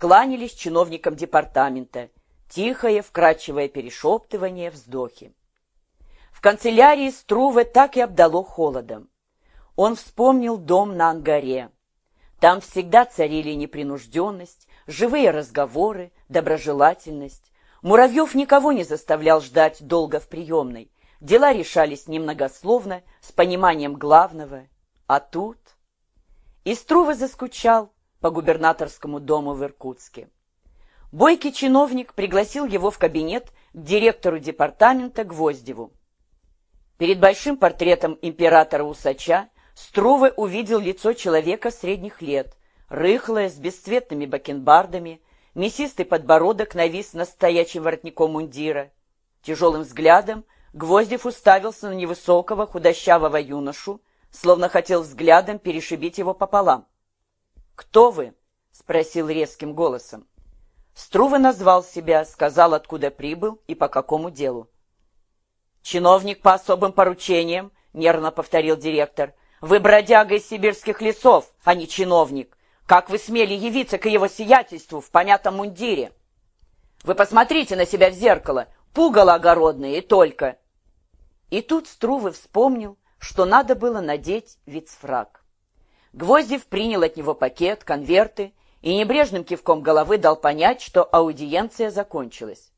кланялись чиновникам департамента. Тихое, вкрадчивое перешептывание, вздохи. В канцелярии Струве так и обдало холодом. Он вспомнил дом на Ангаре. Там всегда царили непринужденность, живые разговоры, доброжелательность. Муравьев никого не заставлял ждать долго в приемной. Дела решались немногословно, с пониманием главного. А тут... И Струве заскучал по губернаторскому дому в Иркутске. Бойкий чиновник пригласил его в кабинет к директору департамента Гвоздеву. Перед большим портретом императора-усача Струве увидел лицо человека средних лет, рыхлое, с бесцветными бакенбардами, мясистый подбородок навис над стоячим воротником мундира. Тяжелым взглядом Гвоздев уставился на невысокого худощавого юношу, словно хотел взглядом перешибить его пополам. «Кто вы?» — спросил резким голосом. Струве назвал себя, сказал, откуда прибыл и по какому делу. «Чиновник по особым поручениям», — нервно повторил директор. «Вы бродяга из сибирских лесов, а не чиновник. Как вы смели явиться к его сиятельству в помятом мундире? Вы посмотрите на себя в зеркало, пугало огородное и только». И тут Струве вспомнил, что надо было надеть вицфрак. Гвоздев принял от него пакет, конверты и небрежным кивком головы дал понять, что аудиенция закончилась.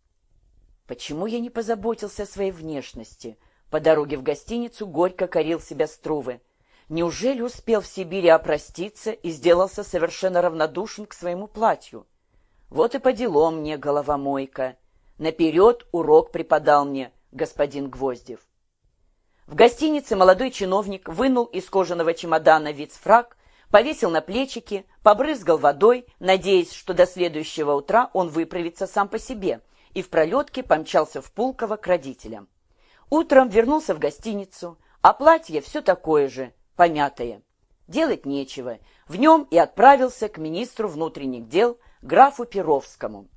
Почему я не позаботился о своей внешности? По дороге в гостиницу горько корил себя Струве. Неужели успел в Сибири опроститься и сделался совершенно равнодушен к своему платью? Вот и по делам мне головомойка. Наперед урок преподал мне господин Гвоздев. В гостинице молодой чиновник вынул из кожаного чемодана вицфрак, повесил на плечики, побрызгал водой, надеясь, что до следующего утра он выправится сам по себе, и в пролетке помчался в Пулково к родителям. Утром вернулся в гостиницу, а платье все такое же, помятое. Делать нечего. В нем и отправился к министру внутренних дел, графу Перовскому.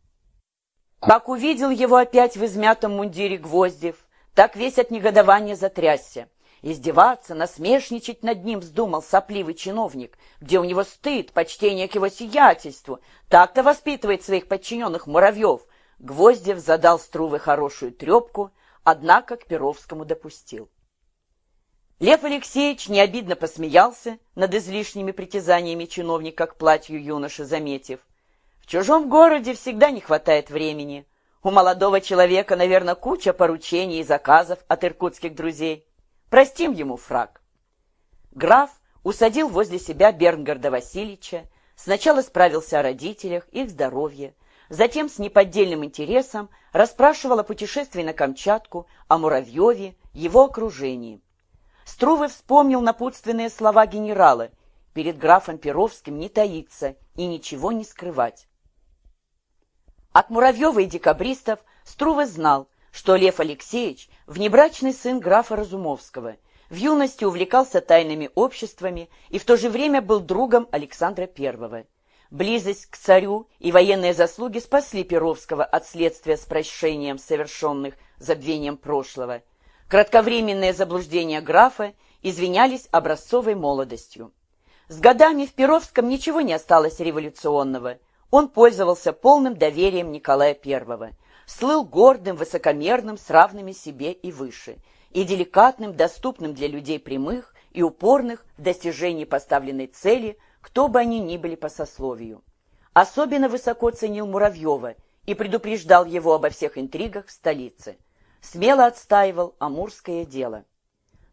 Как увидел его опять в измятом мундире Гвоздев, так весь от негодования затрясся. Издеваться, насмешничать над ним вздумал сопливый чиновник, где у него стыд, почтение к его сиятельству. Так-то воспитывает своих подчиненных муравьев. Гвоздев задал Струве хорошую трепку, однако к Перовскому допустил. Лев Алексеевич необидно посмеялся над излишними притязаниями чиновника к платью юноши, заметив. В чужом городе всегда не хватает времени. У молодого человека, наверное, куча поручений и заказов от иркутских друзей. Простим ему фраг. Граф усадил возле себя Бернгарда Васильевича, сначала справился о родителях, их здоровье, затем с неподдельным интересом расспрашивал о путешествии на Камчатку, о Муравьеве, его окружении. Струве вспомнил напутственные слова генерала «Перед графом Перовским не таиться и ничего не скрывать». От Муравьева и декабристов Струве знал, что Лев Алексеевич – внебрачный сын графа Разумовского, в юности увлекался тайными обществами и в то же время был другом Александра I. Близость к царю и военные заслуги спасли Перовского от следствия с прощением совершенных забвением прошлого. Кратковременные заблуждения графа извинялись образцовой молодостью. С годами в Перовском ничего не осталось революционного – он пользовался полным доверием Николая I, слыл гордым, высокомерным, с равными себе и выше, и деликатным, доступным для людей прямых и упорных в достижении поставленной цели, кто бы они ни были по сословию. Особенно высоко ценил Муравьева и предупреждал его обо всех интригах в столице. Смело отстаивал амурское дело.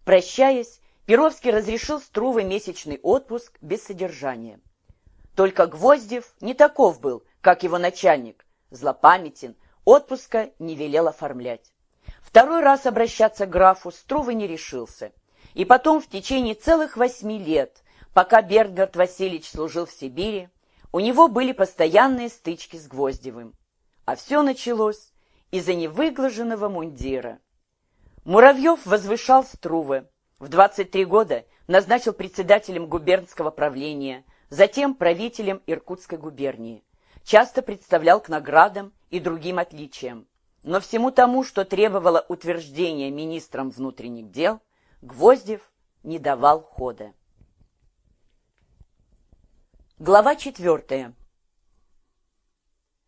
Прощаясь, Перовский разрешил Струве месячный отпуск без содержания. Только Гвоздев не таков был, как его начальник, злопамятен, отпуска не велел оформлять. Второй раз обращаться к графу Струвы не решился. И потом в течение целых восьми лет, пока Берггард Васильевич служил в Сибири, у него были постоянные стычки с Гвоздевым. А все началось из-за невыглаженного мундира. Муравьев возвышал Струвы. В 23 года назначил председателем губернского правления, затем правителем Иркутской губернии. Часто представлял к наградам и другим отличиям. Но всему тому, что требовало утверждения министром внутренних дел, Гвоздев не давал хода. Глава четвертая.